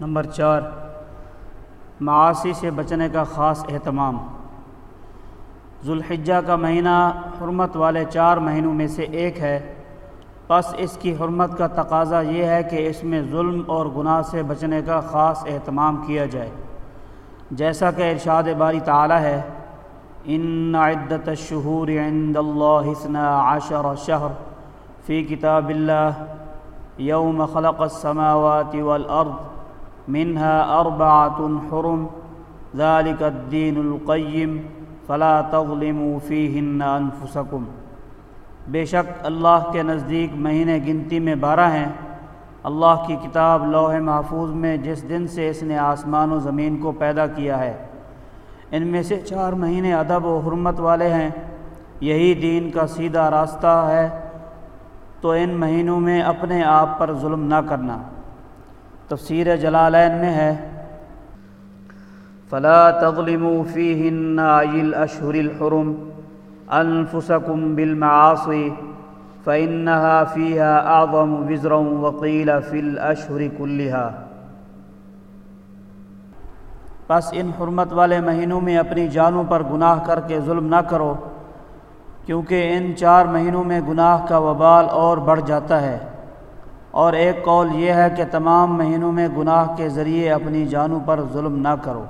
Number چار معاشی سے بچنے کا خاص اہتمام۔ ذوالحجہ کا مہینہ حرمت والے چار مہینوں میں سے ایک ہے۔ پس اس کی حرمت کا تقاضا یہ ہے کہ اس میں ظلم اور گناہ سے بچنے کا خاص اہتمام کیا جائے۔ جیسا کہ ارشاد باری تعالی ہے، ان عدت الشہور عند اللہ حسن عشر شہر فی کتاب اللہ، یوم خلق السماوات والارض منها اربعۃ حرم ذلك الدین القیم، فلا تظلموا فیہن انفسکم۔ بے شک اللہ کے نزدیک مہینے گنتی میں بارہ ہیں۔ اللہ کی کتاب لوح محفوظ میں جس دن سے اس نے آسمان و زمین کو پیدا کیا ہے، ان میں سے چار مہینے ادب و حرمت والے ہیں۔ یہی دین کا سیدھا راستہ ہے تو ان مہینوں میں اپنے آپ پر ظلم نہ کرنا۔ تفسیر جلالین میں ہے۔ فلا تظلموا فیہن آئی الاشہر الحرم انفسکم بالمعاصی فإنها فيها أعظم وزرا وقيل في الأشهر كلها پس ان حرمت والے مہینوں میں اپنی جانوں پر گناہ کر کے ظلم نہ کرو، کیونکہ ان چار مہینوں میں گناہ کا وبال اور بڑھ جاتا ہے۔ اور ایک قول یہ ہے کہ تمام مہینوں میں گناہ کے ذریعے اپنی جانوں پر ظلم نہ کرو۔